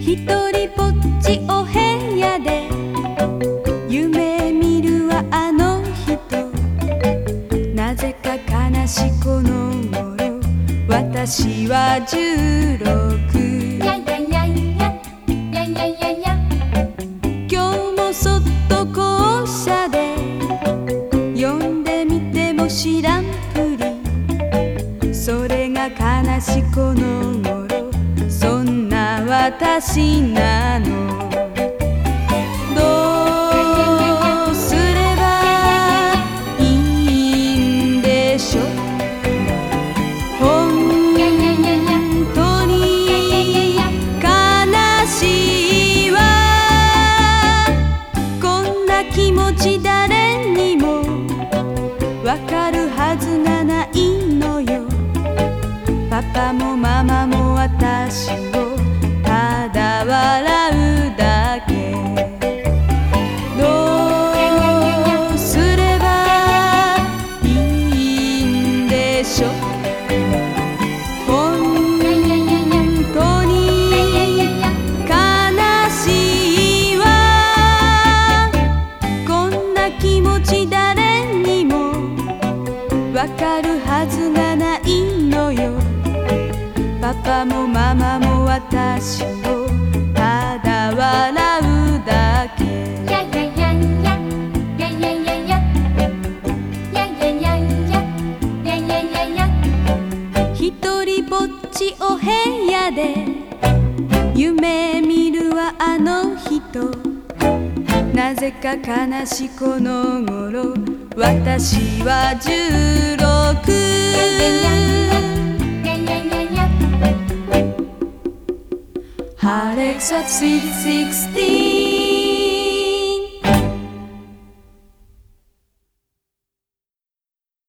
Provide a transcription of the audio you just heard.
ひとりぼっちおへやでゆめみるはあのひと」「なぜかかなしこのごろわたしはじゅうろう」知らんぷり。それが悲しこの頃。そんな私なの。わかるはずがないのよ。パパもママも私をただ笑うだけ。どうすればいいんでしょう？パパもママも私もただ笑うだけ。ややひとりぼっちお部屋で夢見るはあの人。なぜか悲しこの頃私は16 Alexa 360